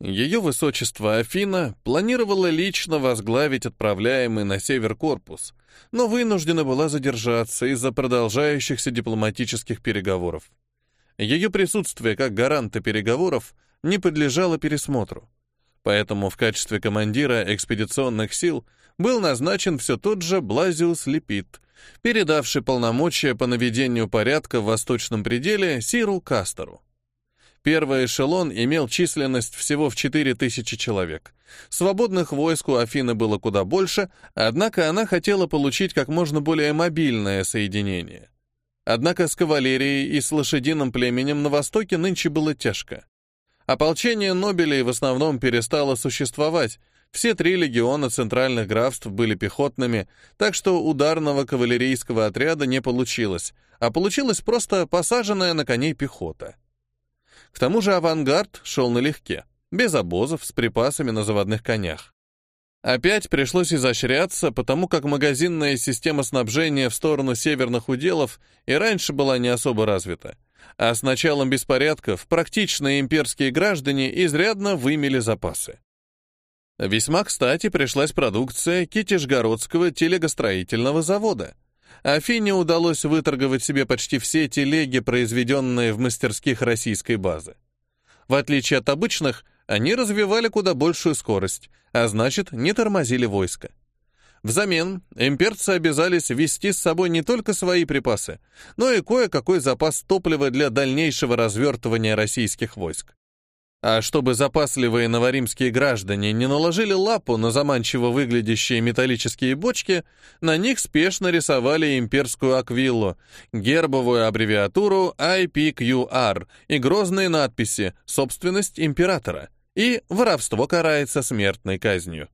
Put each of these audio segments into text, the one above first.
Ее высочество Афина планировала лично возглавить отправляемый на север корпус, но вынуждена была задержаться из-за продолжающихся дипломатических переговоров. Ее присутствие как гаранта переговоров не подлежало пересмотру. Поэтому в качестве командира экспедиционных сил был назначен все тот же Блазиус Лепит, передавший полномочия по наведению порядка в восточном пределе Сиру Кастеру. Первый эшелон имел численность всего в 4000 человек. Свободных войск у Афины было куда больше, однако она хотела получить как можно более мобильное соединение. Однако с кавалерией и с лошадиным племенем на востоке нынче было тяжко. Ополчение Нобелей в основном перестало существовать, все три легиона центральных графств были пехотными, так что ударного кавалерийского отряда не получилось, а получилась просто посаженная на коней пехота. К тому же авангард шел налегке, без обозов, с припасами на заводных конях. Опять пришлось изощряться, потому как магазинная система снабжения в сторону северных уделов и раньше была не особо развита. А с началом беспорядков практичные имперские граждане изрядно вымели запасы. Весьма кстати пришлась продукция Китежгородского телегостроительного завода. Афине удалось выторговать себе почти все телеги, произведенные в мастерских российской базы. В отличие от обычных, они развивали куда большую скорость, а значит, не тормозили войско. Взамен имперцы обязались вести с собой не только свои припасы, но и кое-какой запас топлива для дальнейшего развертывания российских войск. А чтобы запасливые новоримские граждане не наложили лапу на заманчиво выглядящие металлические бочки, на них спешно рисовали имперскую аквиллу, гербовую аббревиатуру IPQR и грозные надписи «Собственность императора» и «Воровство карается смертной казнью».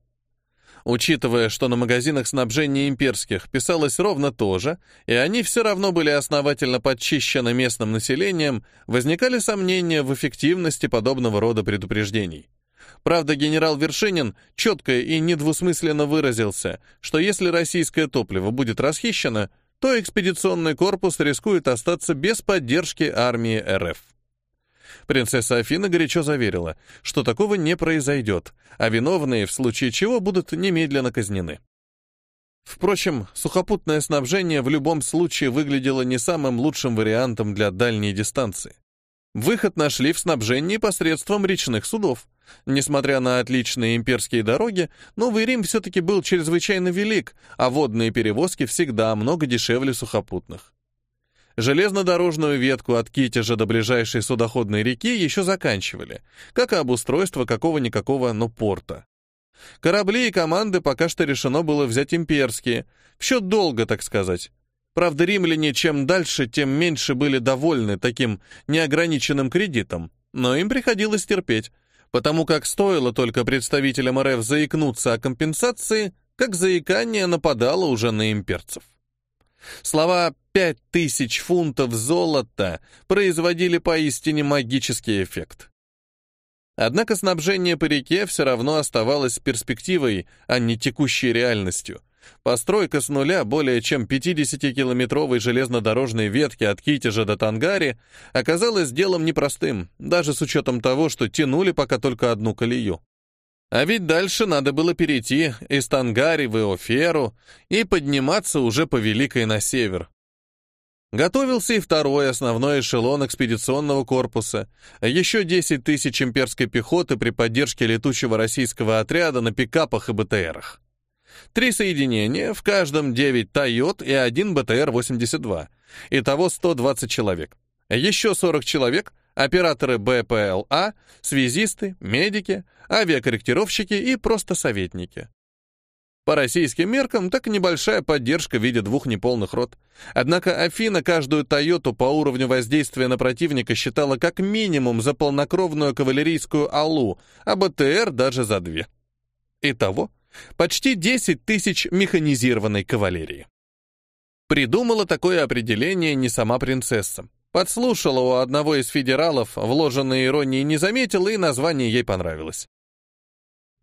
Учитывая, что на магазинах снабжения имперских писалось ровно то же, и они все равно были основательно подчищены местным населением, возникали сомнения в эффективности подобного рода предупреждений. Правда, генерал Вершинин четко и недвусмысленно выразился, что если российское топливо будет расхищено, то экспедиционный корпус рискует остаться без поддержки армии РФ. Принцесса Афина горячо заверила, что такого не произойдет, а виновные в случае чего будут немедленно казнены. Впрочем, сухопутное снабжение в любом случае выглядело не самым лучшим вариантом для дальней дистанции. Выход нашли в снабжении посредством речных судов. Несмотря на отличные имперские дороги, Новый Рим все-таки был чрезвычайно велик, а водные перевозки всегда много дешевле сухопутных. Железнодорожную ветку от Китежа до ближайшей судоходной реки еще заканчивали, как и обустройство какого-никакого, но порта. Корабли и команды пока что решено было взять имперские, в счет долга, так сказать. Правда, римляне чем дальше, тем меньше были довольны таким неограниченным кредитом, но им приходилось терпеть, потому как стоило только представителям РФ заикнуться о компенсации, как заикание нападало уже на имперцев. Слова «пять тысяч фунтов золота» производили поистине магический эффект. Однако снабжение по реке все равно оставалось перспективой, а не текущей реальностью. Постройка с нуля более чем 50-километровой железнодорожной ветки от Китежа до Тангари оказалась делом непростым, даже с учетом того, что тянули пока только одну колею. А ведь дальше надо было перейти из Тангари в Иоферу и подниматься уже по Великой на север. Готовился и второй основной эшелон экспедиционного корпуса, еще 10 тысяч имперской пехоты при поддержке летучего российского отряда на пикапах и БТРах. Три соединения, в каждом 9 «Тойот» и один БТР-82. Итого 120 человек. Еще 40 человек — операторы БПЛА, связисты, медики, авиакорректировщики и просто советники. По российским меркам, так небольшая поддержка в виде двух неполных рот. Однако Афина каждую «Тойоту» по уровню воздействия на противника считала как минимум за полнокровную кавалерийскую «Алу», а БТР даже за две. Итого, почти 10 тысяч механизированной кавалерии. Придумала такое определение не сама принцесса. Подслушала у одного из федералов, вложенной иронии не заметила, и название ей понравилось.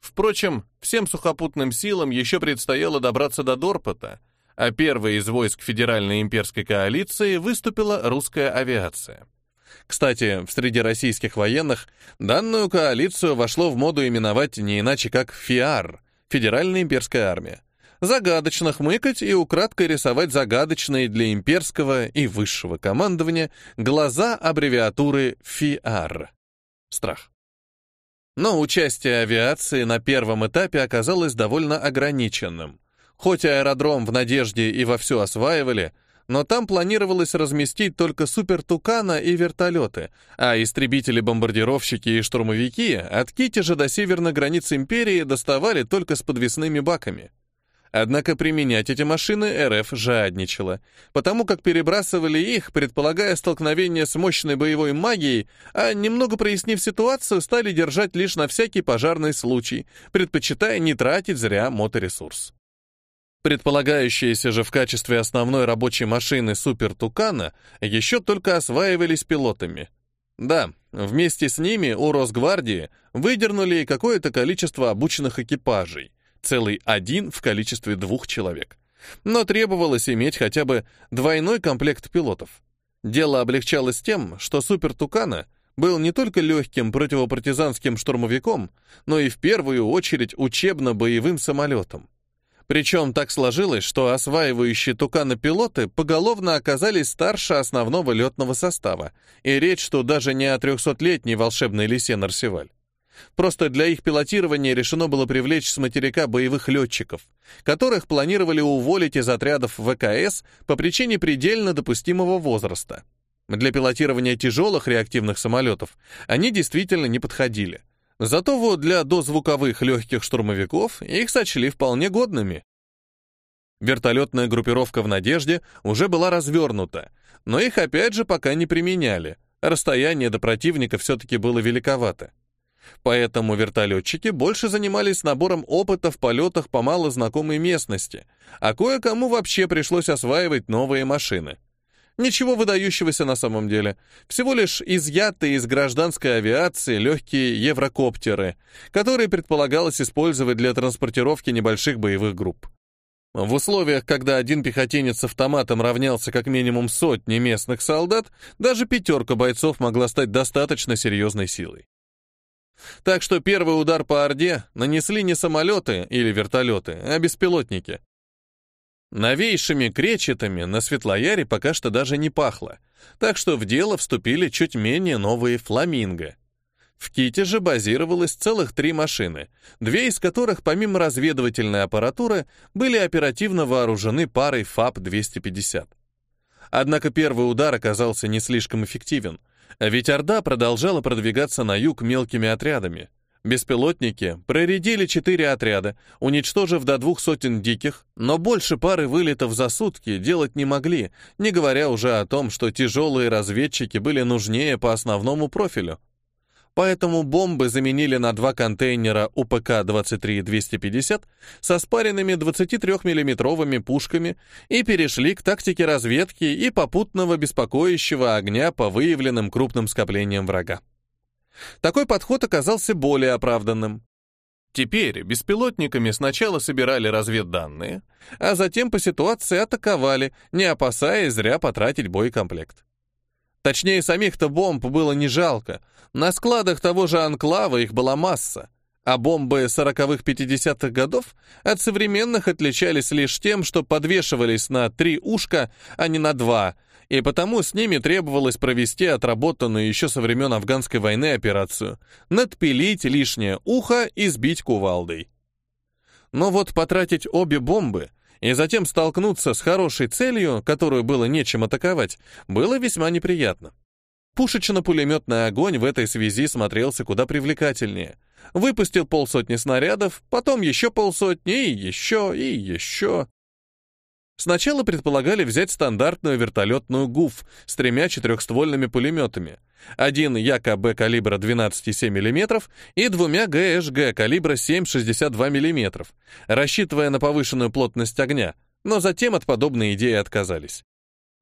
Впрочем, всем сухопутным силам еще предстояло добраться до Дорпота, а первой из войск Федеральной имперской коалиции выступила русская авиация. Кстати, в среди российских военных данную коалицию вошло в моду именовать не иначе как ФИАР — Федеральная имперская армия. Загадочно хмыкать и украдкой рисовать загадочные для имперского и высшего командования глаза аббревиатуры ФИАР. Страх. Но участие авиации на первом этапе оказалось довольно ограниченным. Хоть аэродром в «Надежде» и вовсю осваивали, но там планировалось разместить только супер-тукана и вертолеты, а истребители-бомбардировщики и штурмовики от Китежа до северной границы империи доставали только с подвесными баками. Однако применять эти машины РФ жадничала, потому как перебрасывали их, предполагая столкновение с мощной боевой магией, а немного прояснив ситуацию, стали держать лишь на всякий пожарный случай, предпочитая не тратить зря моторесурс. Предполагающиеся же в качестве основной рабочей машины Супер Тукана еще только осваивались пилотами. Да, вместе с ними у Росгвардии выдернули какое-то количество обученных экипажей, целый один в количестве двух человек. Но требовалось иметь хотя бы двойной комплект пилотов. Дело облегчалось тем, что Супер Тукана был не только легким противопартизанским штурмовиком, но и в первую очередь учебно-боевым самолетом. Причем так сложилось, что осваивающие туканы пилоты поголовно оказались старше основного летного состава, и речь что даже не о трехсотлетней волшебной лисе Нарсиваль. Просто для их пилотирования решено было привлечь с материка боевых летчиков, которых планировали уволить из отрядов ВКС по причине предельно допустимого возраста. Для пилотирования тяжелых реактивных самолетов они действительно не подходили – Зато вот для дозвуковых легких штурмовиков их сочли вполне годными. Вертолетная группировка в «Надежде» уже была развернута, но их опять же пока не применяли. Расстояние до противника все-таки было великовато. Поэтому вертолетчики больше занимались набором опыта в полетах по малознакомой местности, а кое-кому вообще пришлось осваивать новые машины. Ничего выдающегося на самом деле. Всего лишь изъятые из гражданской авиации легкие еврокоптеры, которые предполагалось использовать для транспортировки небольших боевых групп. В условиях, когда один пехотинец автоматом равнялся как минимум сотне местных солдат, даже пятерка бойцов могла стать достаточно серьезной силой. Так что первый удар по Орде нанесли не самолеты или вертолеты, а беспилотники. Новейшими кречетами на Светлояре пока что даже не пахло, так что в дело вступили чуть менее новые «Фламинго». В Ките же базировалось целых три машины, две из которых, помимо разведывательной аппаратуры, были оперативно вооружены парой ФАП-250. Однако первый удар оказался не слишком эффективен, ведь Орда продолжала продвигаться на юг мелкими отрядами — Беспилотники проредили четыре отряда, уничтожив до двух сотен диких, но больше пары вылетов за сутки делать не могли, не говоря уже о том, что тяжелые разведчики были нужнее по основному профилю. Поэтому бомбы заменили на два контейнера УПК-23-250 со спаренными 23 миллиметровыми пушками и перешли к тактике разведки и попутного беспокоящего огня по выявленным крупным скоплениям врага. Такой подход оказался более оправданным. Теперь беспилотниками сначала собирали разведданные, а затем по ситуации атаковали, не опасаясь зря потратить боекомплект. Точнее, самих-то бомб было не жалко. На складах того же анклава их была масса, а бомбы 40-х-50-х годов от современных отличались лишь тем, что подвешивались на три ушка, а не на два, и потому с ними требовалось провести отработанную еще со времен афганской войны операцию, надпилить лишнее ухо и сбить кувалдой. Но вот потратить обе бомбы и затем столкнуться с хорошей целью, которую было нечем атаковать, было весьма неприятно. Пушечно-пулеметный огонь в этой связи смотрелся куда привлекательнее. Выпустил полсотни снарядов, потом еще полсотни, и еще, и еще. Сначала предполагали взять стандартную вертолетную ГУФ с тремя четырехствольными пулеметами. Один ЯКБ калибра 12,7 мм и двумя ГШГ калибра 7,62 мм, рассчитывая на повышенную плотность огня, но затем от подобной идеи отказались.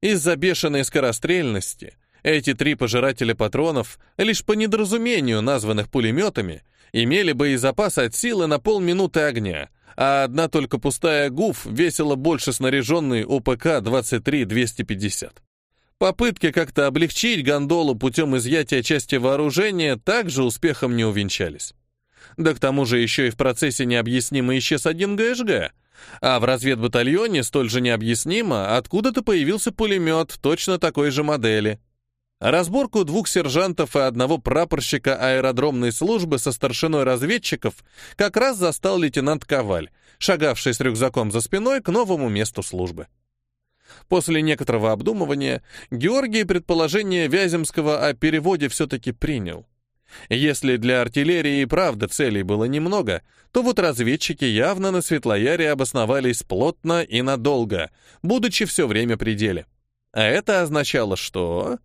Из-за бешеной скорострельности эти три пожирателя патронов, лишь по недоразумению названных пулеметами, имели боезапас от силы на полминуты огня — а одна только пустая ГУФ весила больше снаряженной ОПК-23-250. Попытки как-то облегчить гондолу путем изъятия части вооружения также успехом не увенчались. Да к тому же еще и в процессе необъяснимо исчез один ГШГ, а в разведбатальоне столь же необъяснимо откуда-то появился пулемет точно такой же модели. Разборку двух сержантов и одного прапорщика аэродромной службы со старшиной разведчиков как раз застал лейтенант Коваль, шагавший с рюкзаком за спиной к новому месту службы. После некоторого обдумывания Георгий предположение Вяземского о переводе все-таки принял. Если для артиллерии и правда целей было немного, то вот разведчики явно на Светлояре обосновались плотно и надолго, будучи все время при деле. А это означало, что...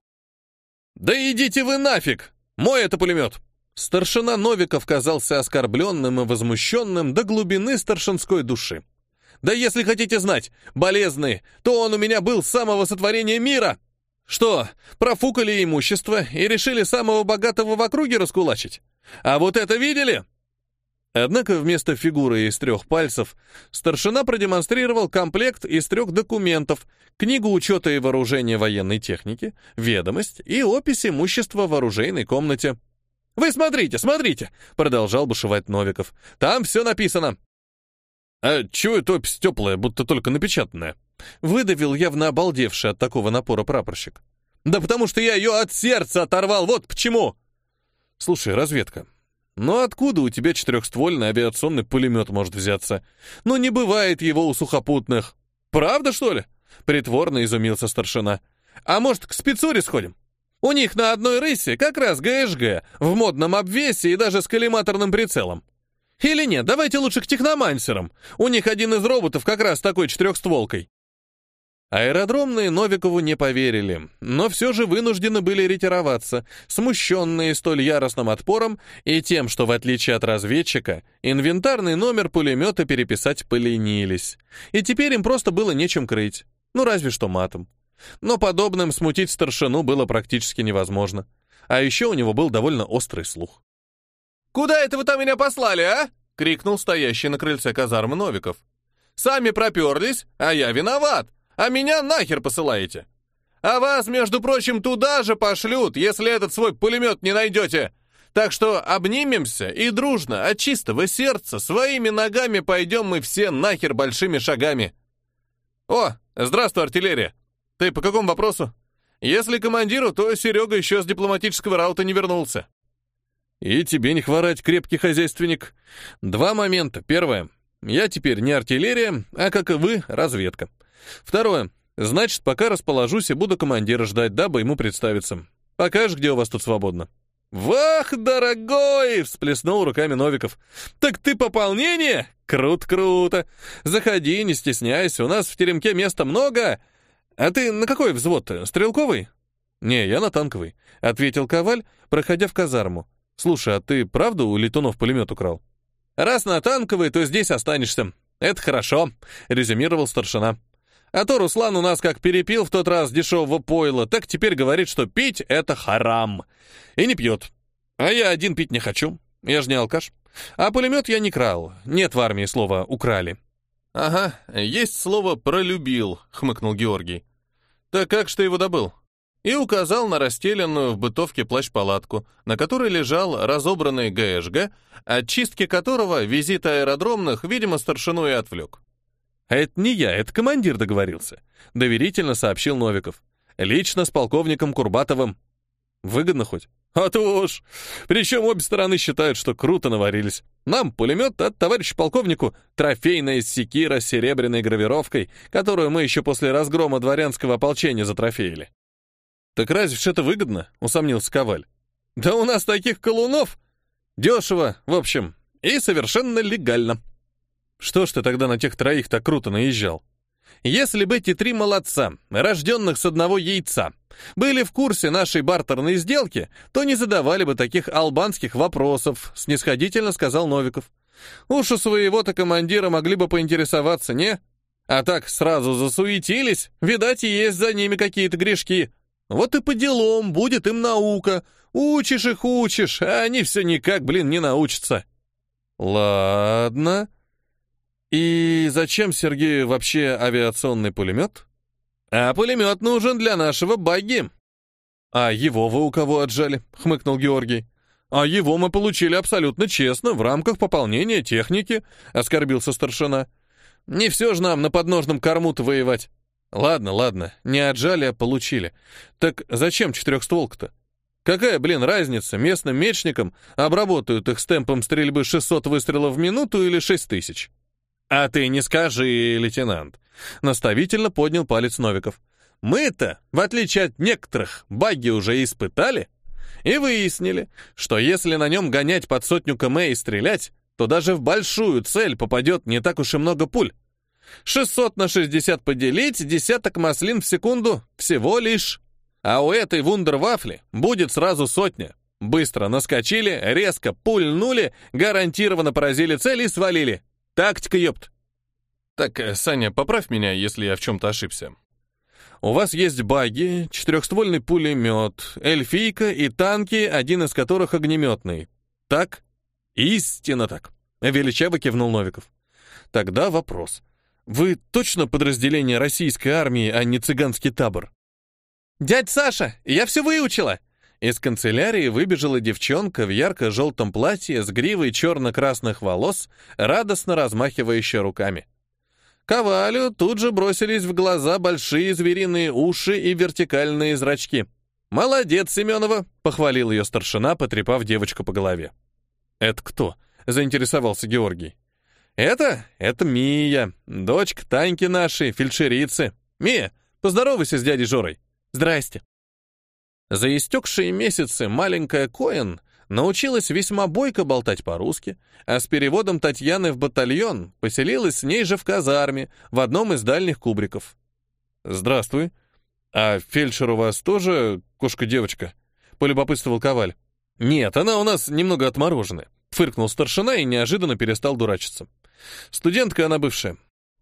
«Да идите вы нафиг! Мой это пулемет!» Старшина Новиков казался оскорбленным и возмущенным до глубины старшинской души. «Да если хотите знать, болезный, то он у меня был с самого сотворения мира!» Что, профукали имущество и решили самого богатого в округе раскулачить? А вот это видели? Однако вместо фигуры из трех пальцев старшина продемонстрировал комплект из трех документов, книгу учета и вооружения военной техники, ведомость и опись имущества в оружейной комнате. «Вы смотрите, смотрите!» — продолжал бушевать Новиков. «Там все написано!» «А чего эта опись теплая, будто только напечатанная?» Выдавил явно обалдевший от такого напора прапорщик. «Да потому что я ее от сердца оторвал, вот почему!» «Слушай, разведка, ну откуда у тебя четырехствольный авиационный пулемет может взяться? Ну не бывает его у сухопутных. Правда, что ли?» Притворно изумился старшина. «А может, к спецуре сходим? У них на одной рысе как раз ГШГ, в модном обвесе и даже с коллиматорным прицелом. Или нет, давайте лучше к техномансерам. У них один из роботов как раз такой четырехстволкой. Аэродромные Новикову не поверили, но все же вынуждены были ретироваться, смущенные столь яростным отпором и тем, что, в отличие от разведчика, инвентарный номер пулемета переписать поленились. И теперь им просто было нечем крыть, ну разве что матом. Но подобным смутить старшину было практически невозможно. А еще у него был довольно острый слух. «Куда это вы там меня послали, а?» — крикнул стоящий на крыльце казармы Новиков. «Сами проперлись, а я виноват!» А меня нахер посылаете. А вас, между прочим, туда же пошлют, если этот свой пулемет не найдете. Так что обнимемся и дружно, от чистого сердца, своими ногами пойдем мы все нахер большими шагами. О, здравствуй, артиллерия. Ты по какому вопросу? Если командиру, то Серега еще с дипломатического раута не вернулся. И тебе не хворать, крепкий хозяйственник. Два момента. Первое. Я теперь не артиллерия, а, как и вы, разведка. Второе. Значит, пока расположусь и буду командира ждать, дабы ему представиться. Покажешь, где у вас тут свободно?» «Вах, дорогой!» — всплеснул руками Новиков. «Так ты пополнение? Круто-круто! Заходи, не стесняйся, у нас в теремке места много. А ты на какой взвод Стрелковый?» «Не, я на танковый», — ответил Коваль, проходя в казарму. «Слушай, а ты правда у летунов пулемет украл?» «Раз на танковый, то здесь останешься. Это хорошо», — резюмировал старшина. А то Руслан у нас как перепил в тот раз дешевого пойла, так теперь говорит, что пить — это харам. И не пьет. А я один пить не хочу. Я же не алкаш. А пулемет я не крал. Нет в армии слова «украли». «Ага, есть слово «пролюбил», — хмыкнул Георгий. «Так как ты его добыл?» И указал на расстеленную в бытовке плащ-палатку, на которой лежал разобранный ГШГ, от чистки которого визит аэродромных, видимо, старшину и отвлек. «А это не я, это командир договорился», — доверительно сообщил Новиков. «Лично с полковником Курбатовым. Выгодно хоть?» «А то уж! Причем обе стороны считают, что круто наварились. Нам пулемет, от товарища полковнику трофейная секира с серебряной гравировкой, которую мы еще после разгрома дворянского ополчения затрофеили». «Так разве ж это выгодно?» — усомнился Коваль. «Да у нас таких колунов! Дешево, в общем, и совершенно легально». Что ж ты тогда на тех троих так круто наезжал? Если бы эти три молодца, рожденных с одного яйца, были в курсе нашей бартерной сделки, то не задавали бы таких албанских вопросов, снисходительно сказал Новиков. Уж у своего-то командира могли бы поинтересоваться, не? А так сразу засуетились, видать, и есть за ними какие-то грешки. Вот и по делам будет им наука. Учишь их, учишь, а они все никак, блин, не научатся. Ладно, «И зачем Сергею вообще авиационный пулемет?» А пулемет нужен для нашего багги. А его вы у кого отжали? Хмыкнул Георгий. А его мы получили абсолютно честно, в рамках пополнения техники, оскорбился старшина. Не все же нам на подножном корму-то воевать. Ладно, ладно, не отжали, а получили. Так зачем четырехстволка-то? Какая, блин, разница, местным мечникам обработают их с темпом стрельбы 600 выстрелов в минуту или 6000? А ты не скажи, лейтенант. Наставительно поднял палец Новиков. Мы-то, в отличие от некоторых, баги уже испытали и выяснили, что если на нем гонять под сотню км и стрелять, то даже в большую цель попадет не так уж и много пуль. 600 на 60 поделить, десяток маслин в секунду всего лишь. А у этой вундервафли будет сразу сотня. Быстро наскочили, резко пульнули, гарантированно поразили цель и свалили. Тактика, ёпт. Так, э, Саня, поправь меня, если я в чем-то ошибся. У вас есть баги, четырехствольный пулемет, эльфийка и танки, один из которых огнеметный. Так? Истинно так. Величаво кивнул Новиков. Тогда вопрос. Вы точно подразделение российской армии, а не цыганский табор? «Дядь Саша, я все выучила!» Из канцелярии выбежала девчонка в ярко-желтом платье с гривой черно-красных волос, радостно размахивающая руками. Ковалю тут же бросились в глаза большие звериные уши и вертикальные зрачки. «Молодец, Семенова!» — похвалил ее старшина, потрепав девочку по голове. «Это кто?» — заинтересовался Георгий. «Это? Это Мия, дочка Таньки нашей, фельдшерицы. Мия, поздоровайся с дядей Жорой». Здрасте. За истекшие месяцы маленькая Коэн научилась весьма бойко болтать по-русски, а с переводом Татьяны в батальон поселилась с ней же в казарме, в одном из дальних кубриков. «Здравствуй. А фельдшер у вас тоже кошка-девочка?» — полюбопытствовал Коваль. «Нет, она у нас немного отмороженная», — фыркнул старшина и неожиданно перестал дурачиться. «Студентка она бывшая.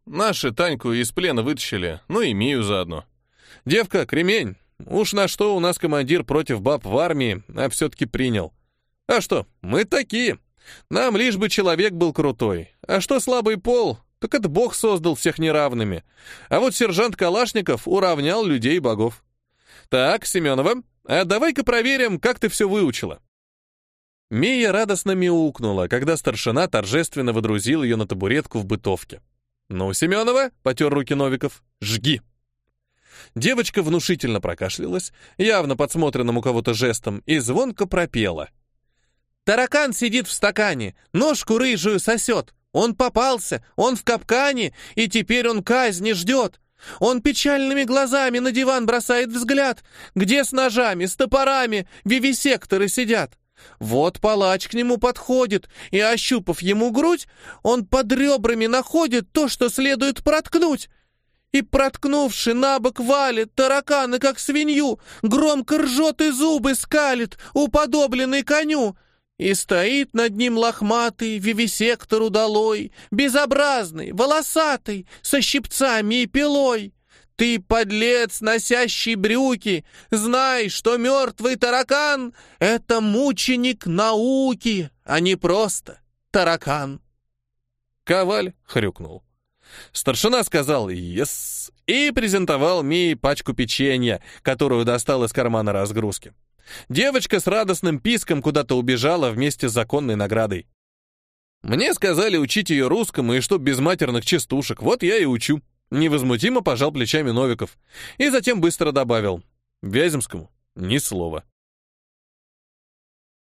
Наши Таньку из плена вытащили, ну и Мию заодно». Девка, кремень. Уж на что у нас командир против баб в армии, а все-таки принял. А что, мы такие. Нам лишь бы человек был крутой. А что слабый пол, так это Бог создал всех неравными. А вот сержант Калашников уравнял людей и богов. Так, Семенова, а давай-ка проверим, как ты все выучила. Мия радостно мяукнула, когда старшина торжественно водрузил ее на табуретку в бытовке. «Ну, Семенова», — потер руки Новиков, — «жги». Девочка внушительно прокашлялась, явно подсмотренным у кого-то жестом, и звонко пропела. «Таракан сидит в стакане, ножку рыжую сосет. Он попался, он в капкане, и теперь он казни ждет. Он печальными глазами на диван бросает взгляд, где с ножами, с топорами вивисекторы сидят. Вот палач к нему подходит, и, ощупав ему грудь, он под ребрами находит то, что следует проткнуть и, проткнувши на бок, валит таракана, как свинью, громко ржет и зубы скалит, уподобленный коню, и стоит над ним лохматый вивисектор удалой, безобразный, волосатый, со щипцами и пилой. Ты, подлец, носящий брюки, знай, что мертвый таракан — это мученик науки, а не просто таракан. Коваль хрюкнул. Старшина сказал «Ес» и презентовал Мии пачку печенья, которую достал из кармана разгрузки. Девочка с радостным писком куда-то убежала вместе с законной наградой. Мне сказали учить ее русскому и что без матерных частушек, вот я и учу. Невозмутимо пожал плечами Новиков и затем быстро добавил. Вяземскому ни слова.